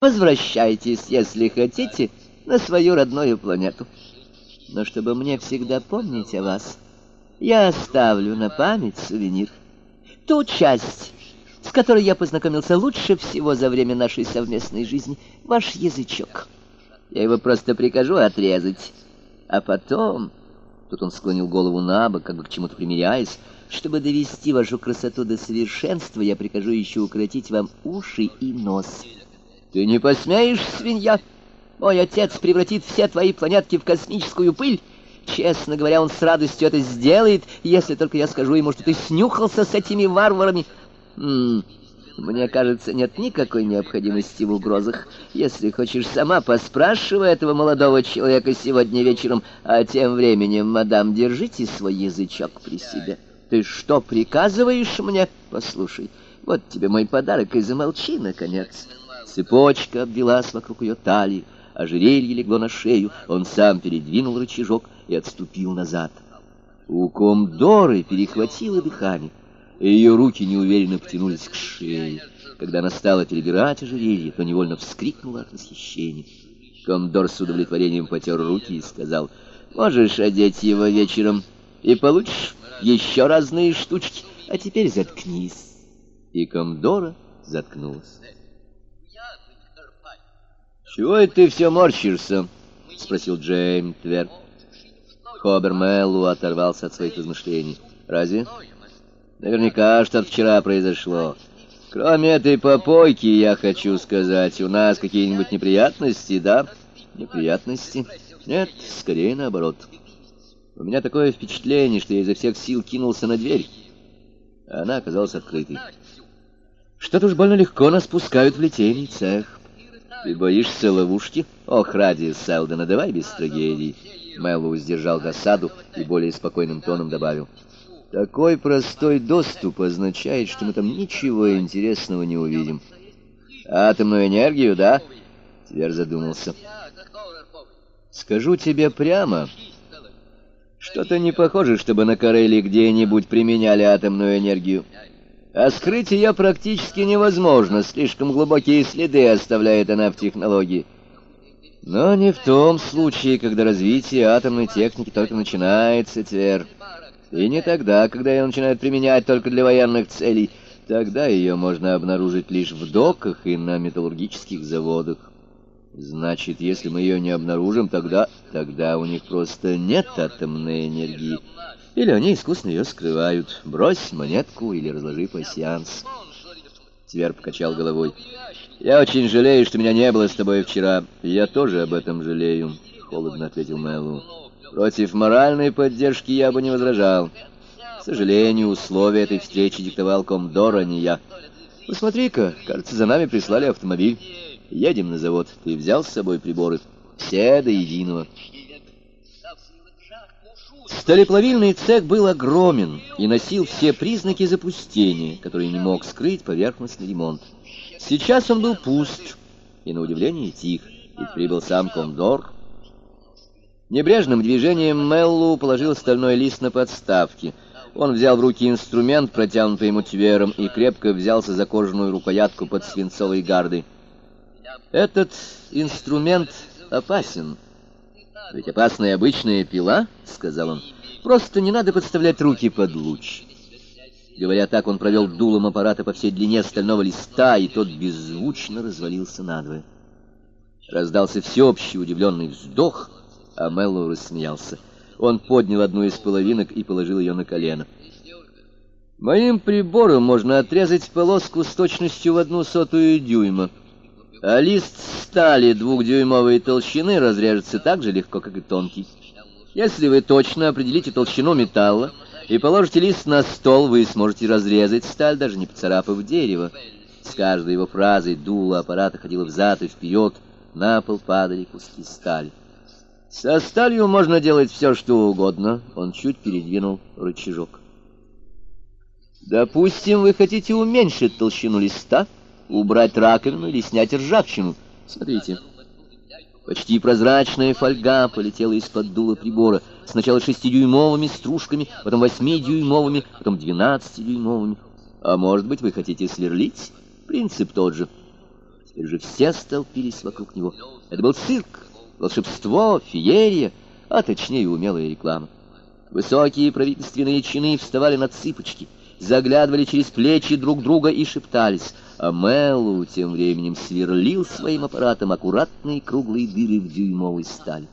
Возвращайтесь, если хотите, на свою родную планету. Но чтобы мне всегда помнить о вас, я оставлю на память сувенир. Ту часть, с которой я познакомился лучше всего за время нашей совместной жизни, ваш язычок. Я его просто прикажу отрезать, а потом... Тут он склонил голову на бок, как бы к чему-то примиряясь. Чтобы довести вашу красоту до совершенства, я прикажу еще укоротить вам уши и нос. Ты не посмеешь, свинья? Мой отец превратит все твои планетки в космическую пыль. Честно говоря, он с радостью это сделает, если только я скажу ему, что ты снюхался с этими варварами. М -м, мне кажется, нет никакой необходимости в угрозах. Если хочешь сама, поспрашивай этого молодого человека сегодня вечером, а тем временем, мадам, держите свой язычок при себе. Ты что, приказываешь мне? Послушай, вот тебе мой подарок, и замолчи, наконец. Цепочка обвелась вокруг ее талии, ожерелье легло на шею, он сам передвинул рычажок и отступил назад. У Комдоры перехватило дыхание, и ее руки неуверенно потянулись к шее. Когда она стала перебирать ожерелье, то невольно вскрикнула от восхищения. Комдор с удовлетворением потер руки и сказал, «Можешь одеть его вечером, и получишь еще разные штучки, а теперь заткнись». И Комдора заткнулась. «Чего это ты все морщишься?» — спросил Джейм Твер. Хобер Меллу оторвался от своих размышлений. «Разве?» «Наверняка что-то вчера произошло. Кроме этой попойки, я хочу сказать, у нас какие-нибудь неприятности, да?» «Неприятности? Нет, скорее наоборот. У меня такое впечатление, что я изо всех сил кинулся на дверь, а она оказалась открытой. Что-то уж больно легко нас пускают в литейный цех». Ты боишься ловушки? Ох, ради Селдена, давай без трагедий. Мэллоу сдержал досаду и более спокойным тоном добавил. Такой простой доступ означает, что мы там ничего интересного не увидим. Атомную энергию, да? Твер задумался. Скажу тебе прямо, что-то не похоже, чтобы на Кареле где-нибудь применяли атомную энергию. А скрыть ее практически невозможно, слишком глубокие следы оставляет она в технологии. Но не в том случае, когда развитие атомной техники только начинается, Твер. И не тогда, когда ее начинают применять только для военных целей. Тогда ее можно обнаружить лишь в доках и на металлургических заводах. Значит, если мы ее не обнаружим, тогда... Тогда у них просто нет атомной энергии. Или они искусно ее скрывают. Брось монетку или разложи пассианс. Твер покачал головой. «Я очень жалею, что меня не было с тобой вчера. Я тоже об этом жалею», — холодно ответил Мэллоу. «Против моральной поддержки я бы не возражал. К сожалению, условия этой встречи диктовал Комдор, а не я. Посмотри-ка, кажется, за нами прислали автомобиль. Едем на завод. Ты взял с собой приборы? Все до единого». Сталеплавильный цех был огромен и носил все признаки запустения, которые не мог скрыть поверхностный ремонт. Сейчас он был пуст и, на удивление, тих, ведь прибыл сам Комдор. Небрежным движением Меллу положил стальной лист на подставки. Он взял в руки инструмент, протянутый ему твером, и крепко взялся за кожаную рукоятку под свинцовой гардой. Этот инструмент опасен, «Ведь опасная обычная пила», — сказал он, — «просто не надо подставлять руки под луч». Говоря так, он провел дулом аппарата по всей длине стального листа, и тот беззвучно развалился надвое. Раздался всеобщий удивленный вздох, а Меллоу рассмеялся. Он поднял одну из половинок и положил ее на колено. «Моим прибором можно отрезать полоску с точностью в одну сотую дюйма», а лист стали двухдюймовой толщины разрежется так же легко, как и тонкий. Если вы точно определите толщину металла и положите лист на стол, вы сможете разрезать сталь, даже не поцарапав дерево. С каждой его фразой дуло аппарата ходило взад и вперед, на пол падали куски стали. Со сталью можно делать все, что угодно. Он чуть передвинул рычажок. Допустим, вы хотите уменьшить толщину листа, убрать раковину или снять ржавчину. Смотрите. Почти прозрачная фольга полетела из-под дула прибора. Сначала шестидюймовыми стружками, потом восьмидюймовыми, потом двенадцатидюймовыми. А может быть, вы хотите сверлить? Принцип тот же. Теперь же все столпились вокруг него. Это был цирк, волшебство, феерия, а точнее умелая реклама. Высокие правительственные чины вставали на цыпочки, заглядывали через плечи друг друга и шептались, а Мэллоу тем временем сверлил своим аппаратом аккуратные круглые дыры в дюймовой стали.